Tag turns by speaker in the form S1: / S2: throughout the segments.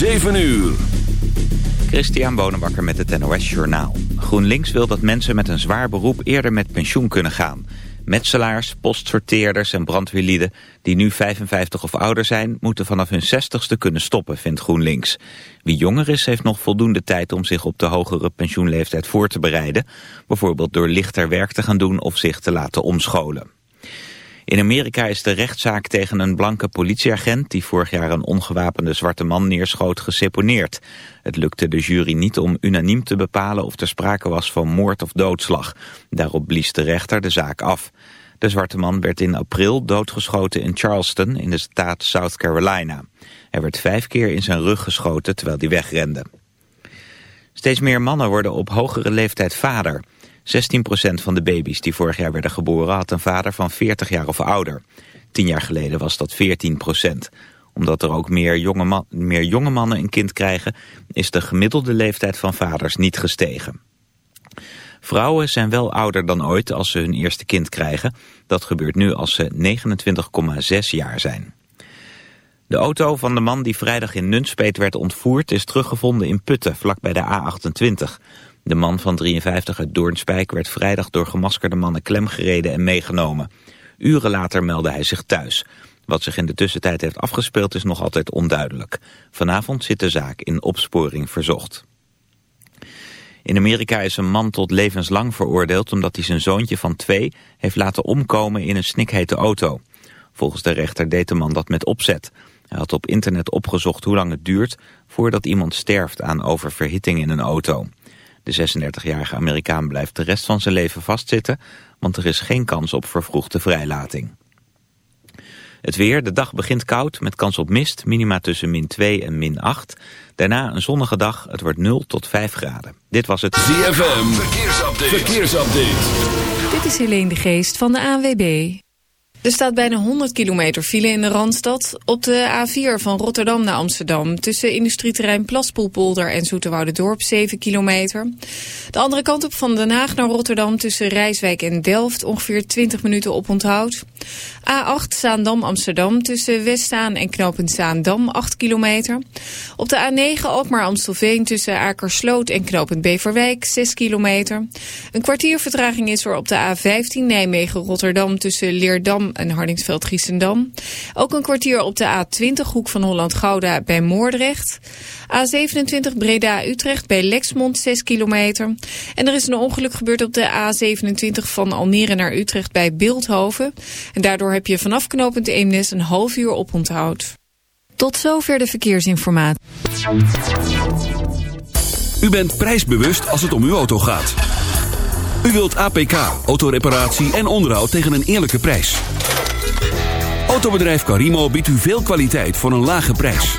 S1: 7 uur.
S2: Christian Bonenbakker met het NOS Journaal. GroenLinks wil dat mensen met een zwaar beroep eerder met pensioen kunnen gaan. Metselaars, postsorteerders en brandweerlieden die nu 55 of ouder zijn... moeten vanaf hun 60ste kunnen stoppen, vindt GroenLinks. Wie jonger is, heeft nog voldoende tijd om zich op de hogere pensioenleeftijd voor te bereiden. Bijvoorbeeld door lichter werk te gaan doen of zich te laten omscholen. In Amerika is de rechtszaak tegen een blanke politieagent... die vorig jaar een ongewapende zwarte man neerschoot geseponeerd. Het lukte de jury niet om unaniem te bepalen... of er sprake was van moord of doodslag. Daarop blies de rechter de zaak af. De zwarte man werd in april doodgeschoten in Charleston... in de staat South Carolina. Hij werd vijf keer in zijn rug geschoten terwijl hij wegrende. Steeds meer mannen worden op hogere leeftijd vader... 16% van de baby's die vorig jaar werden geboren had een vader van 40 jaar of ouder. Tien jaar geleden was dat 14%. Omdat er ook meer jonge, mannen een kind krijgen... is de gemiddelde leeftijd van vaders niet gestegen. Vrouwen zijn wel ouder dan ooit als ze hun eerste kind krijgen. Dat gebeurt nu als ze 29,6 jaar zijn. De auto van de man die vrijdag in Nunspeet werd ontvoerd... is teruggevonden in Putten, vlakbij de A28. De man van 53 uit Doornspijk werd vrijdag door gemaskerde mannen klemgereden en meegenomen. Uren later meldde hij zich thuis. Wat zich in de tussentijd heeft afgespeeld is nog altijd onduidelijk. Vanavond zit de zaak in opsporing verzocht. In Amerika is een man tot levenslang veroordeeld omdat hij zijn zoontje van twee heeft laten omkomen in een snikhete auto. Volgens de rechter deed de man dat met opzet. Hij had op internet opgezocht hoe lang het duurt voordat iemand sterft aan oververhitting in een auto. De 36-jarige Amerikaan blijft de rest van zijn leven vastzitten, want er is geen kans op vervroegde vrijlating. Het weer, de dag begint koud met kans op mist, minima tussen min 2 en min 8. Daarna een zonnige dag, het wordt 0 tot 5 graden. Dit was het
S1: ZFM, verkeersupdate. verkeersupdate.
S3: Dit is Helene de Geest van de ANWB. Er staat bijna 100 kilometer file in de Randstad. Op de A4 van Rotterdam naar Amsterdam. Tussen industrieterrein Plaspoelpolder en Dorp 7 kilometer. De andere kant op van Den Haag naar Rotterdam tussen Rijswijk en Delft. Ongeveer 20 minuten op onthoud. A8 Zaandam-Amsterdam tussen Westzaan en knooppunt Zaandam 8 kilometer. Op de A9 Alkmaar-Amstelveen tussen Akersloot en knooppunt Beverwijk 6 kilometer. Een kwartier vertraging is er op de A15 Nijmegen-Rotterdam tussen Leerdam en Hardingsveld-Giessendam. Ook een kwartier op de A20 Hoek van Holland-Gouda bij Moordrecht. A27 Breda-Utrecht bij Lexmond 6 kilometer. En er is een ongeluk gebeurd op de A27 van Almere naar Utrecht bij Beeldhoven. En daardoor heb je vanaf knooppunt Eemnes een half uur oponthoud. Tot zover de verkeersinformatie.
S1: U bent prijsbewust als het om uw auto gaat. U wilt APK, autoreparatie en onderhoud tegen een eerlijke prijs. Autobedrijf Carimo biedt u veel kwaliteit voor een lage prijs.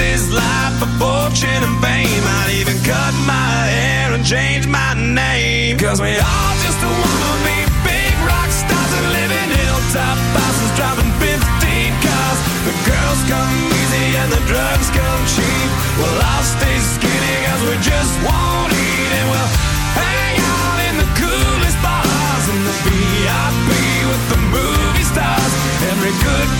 S4: this life for fortune and fame. I'd even cut my hair and change my name. Cause we all just wanna be big rock stars and live in hilltop houses driving 15 cars. The girls come easy and the drugs come cheap. Well, I'll stay skinny cause we just won't eat and we'll hang out in the coolest bars in the VIP with the movie stars. Every good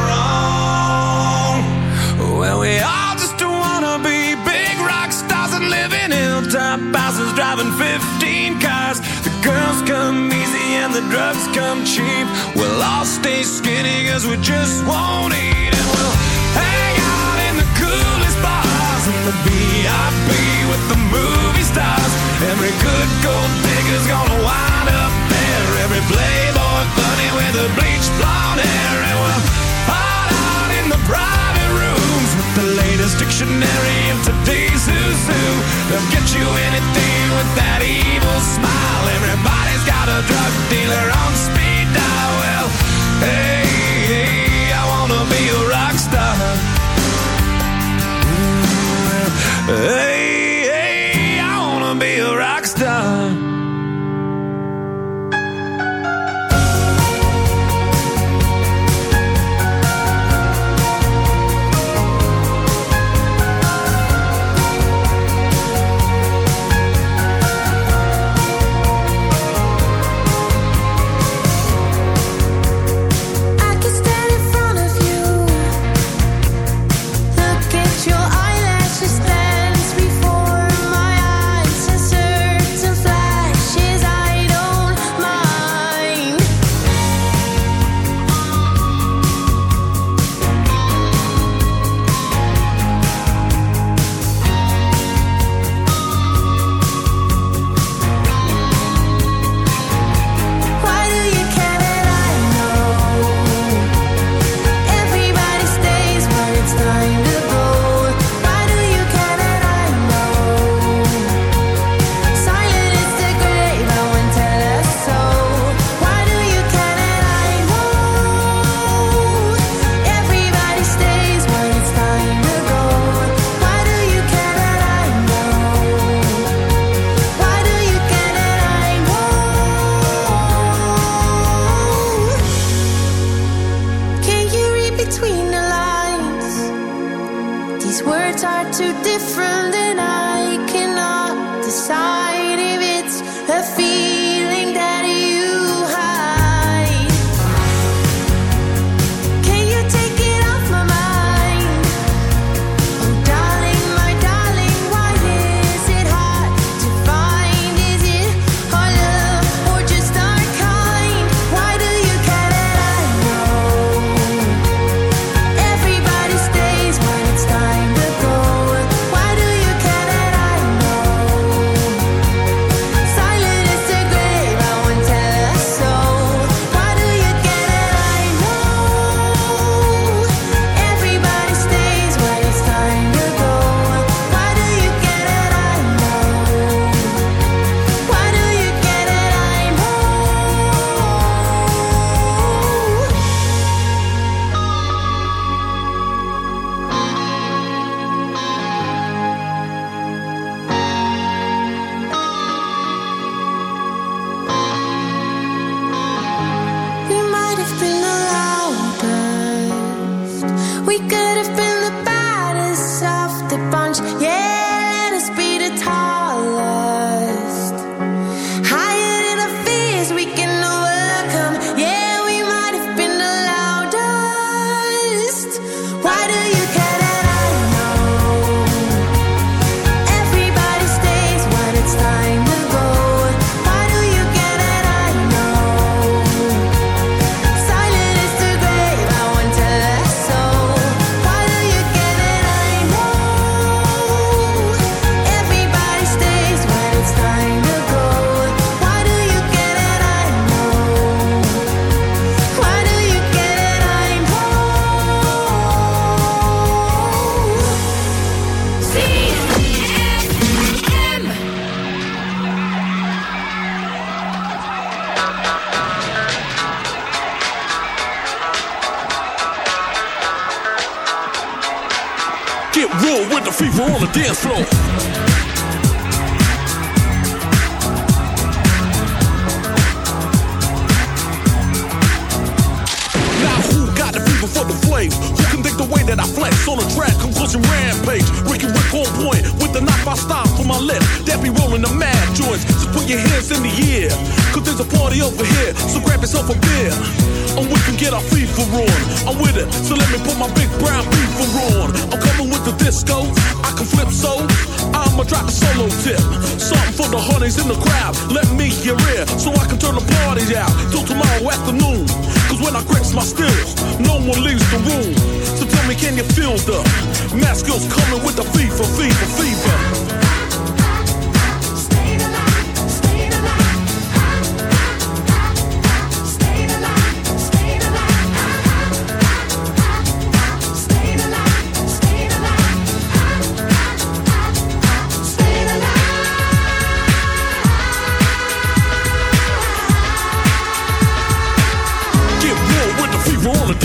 S4: hilltop houses driving 15 cars. The girls come easy and the drugs come cheap. We'll all stay skinny cause we just won't eat and we'll hang out in the coolest bars in the VIP with the movie stars. Every good gold digger's gonna wind up there. Every playboy bunny with the bleached blonde hair and we'll hide out in the private rooms with the latest dictionary today's who's who. They'll get you anything with that evil smile. Everybody's got a drug dealer on speed dial. Well, hey, hey, I wanna be a rock star. Hey,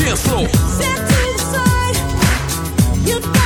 S5: dance
S6: floor.
S5: Step to the side.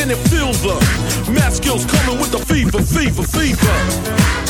S6: and it feels the math skills coming with the fever, fever, fever.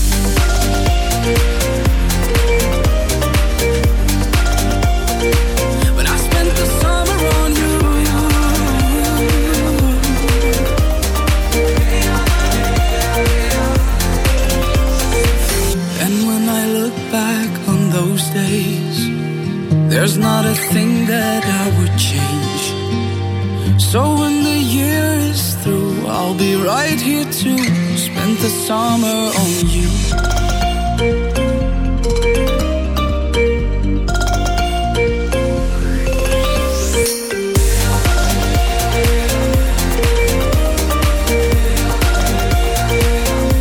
S7: Be right here to spend the summer on you.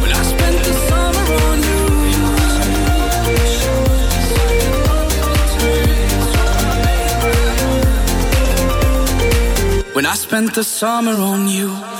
S7: When I spent the summer on you. When I spent the summer on you.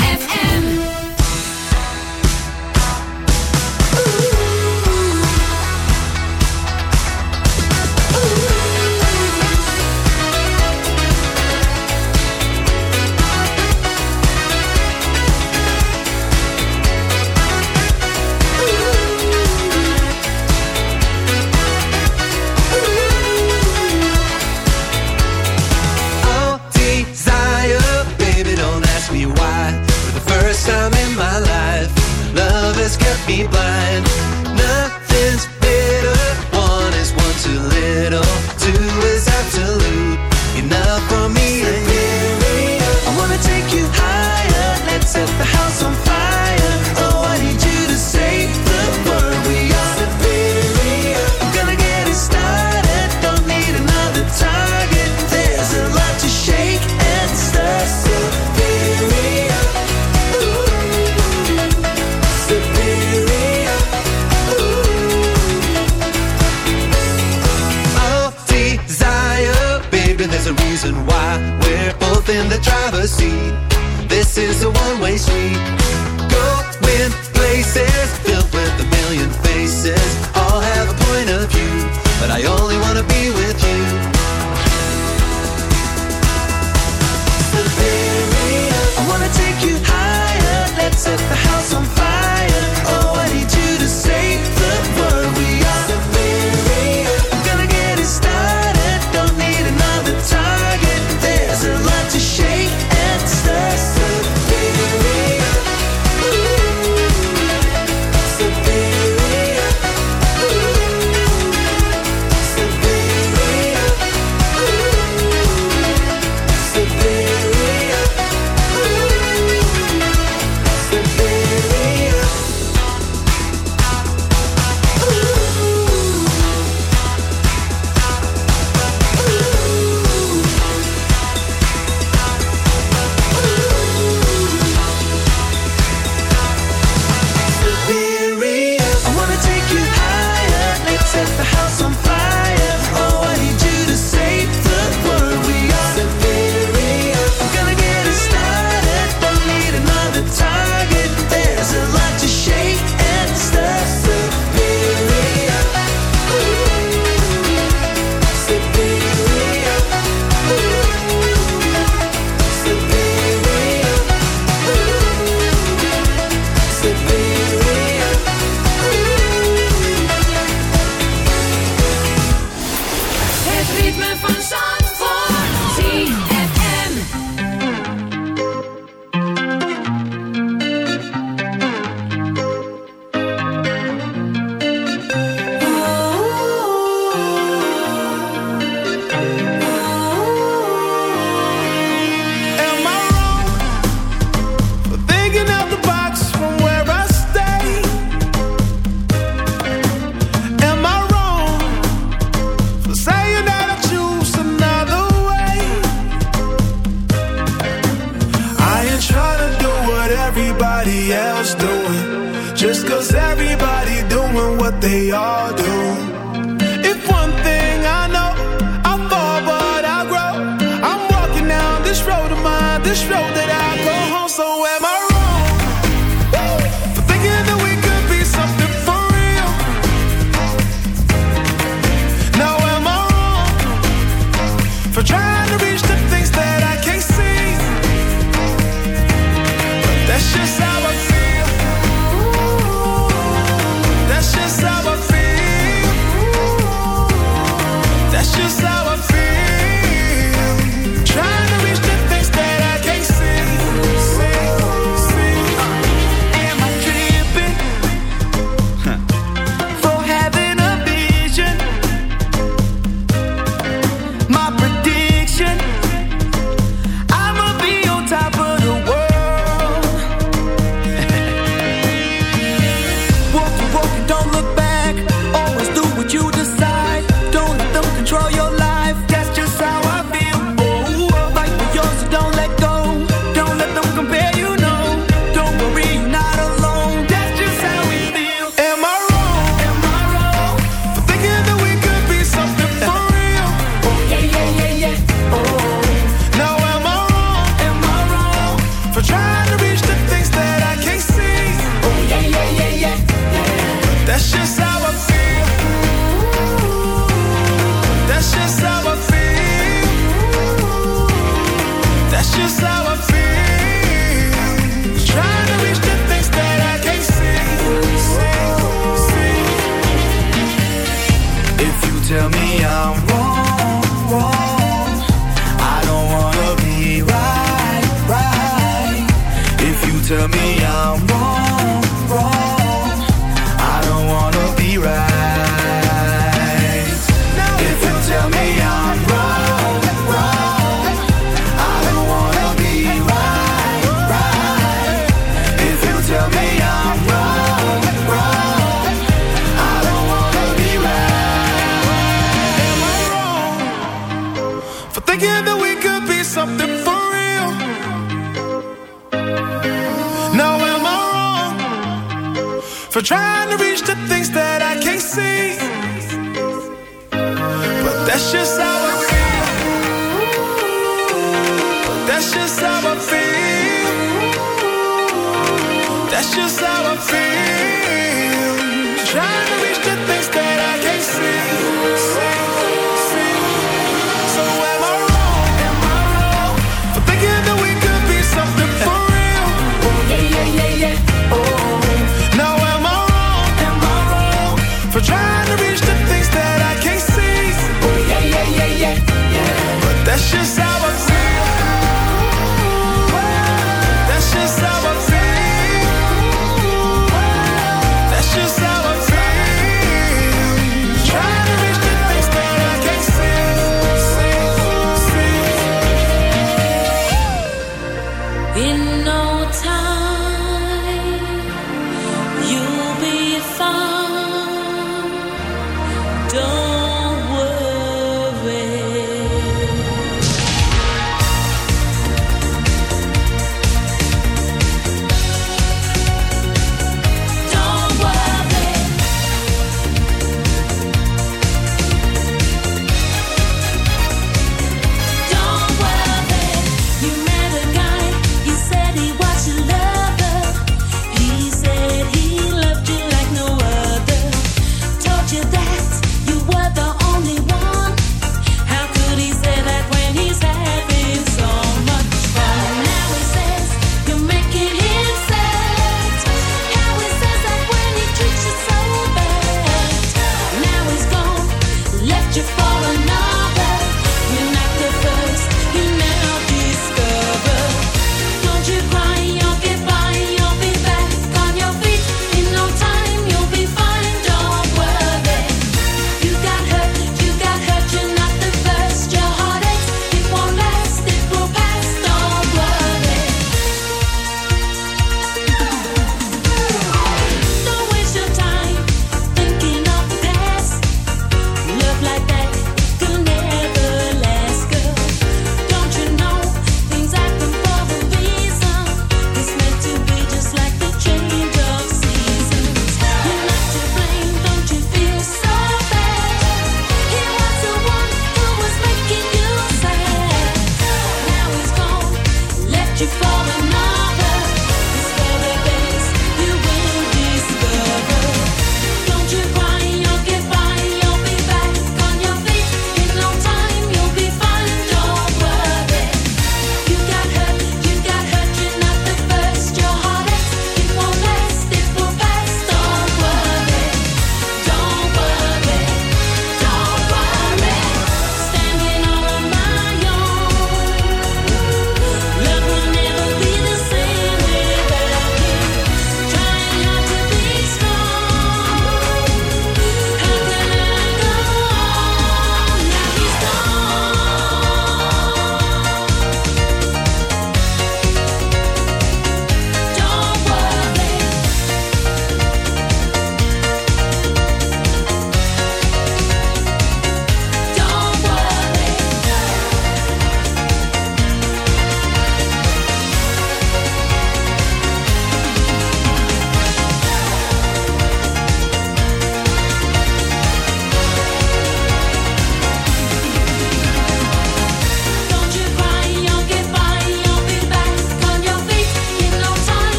S8: That
S9: shit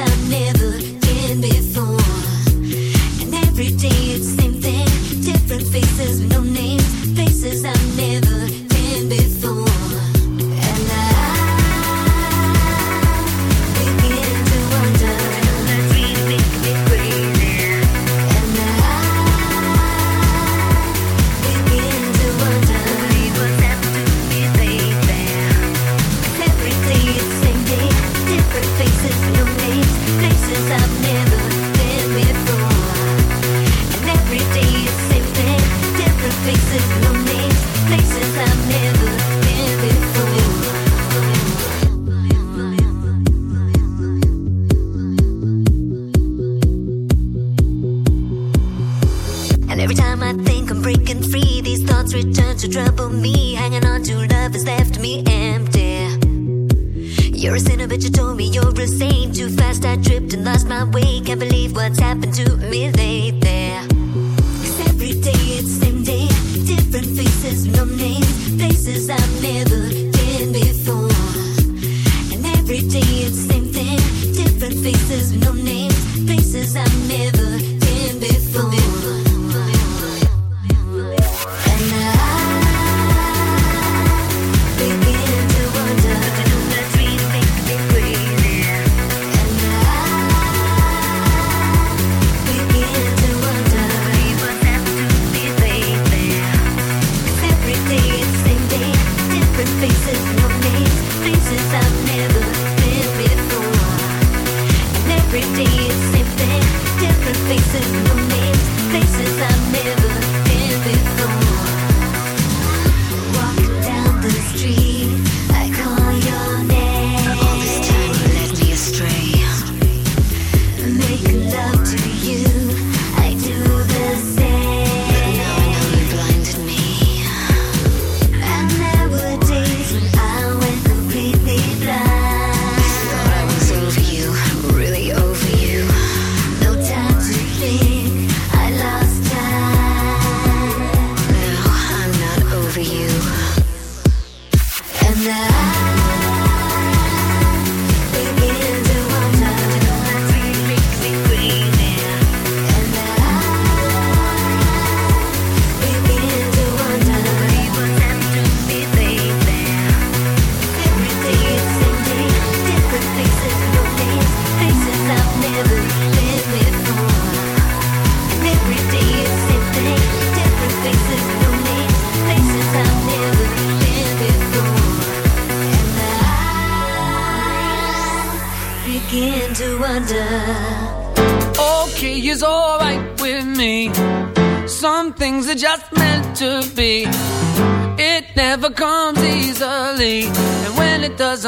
S9: I've never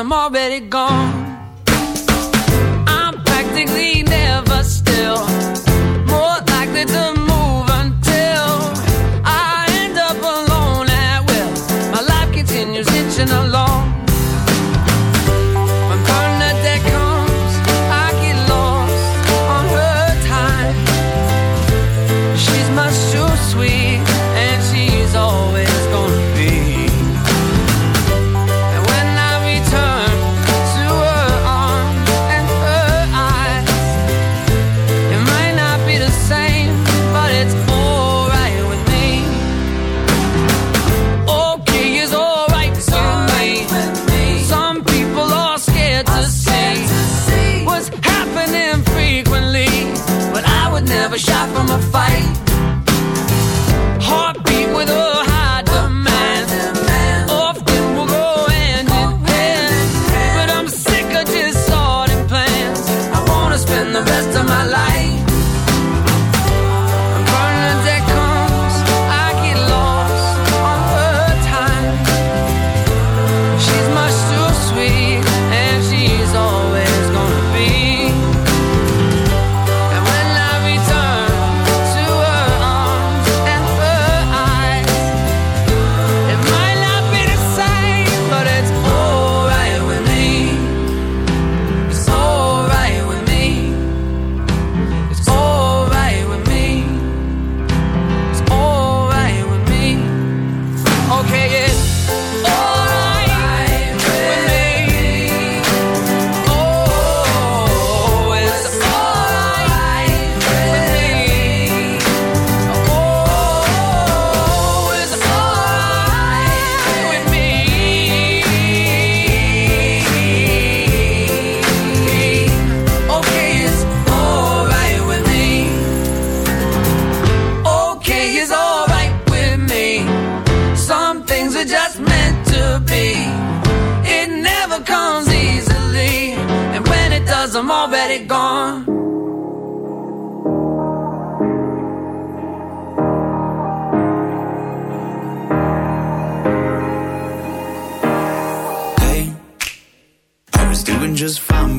S9: I'm
S7: already gone.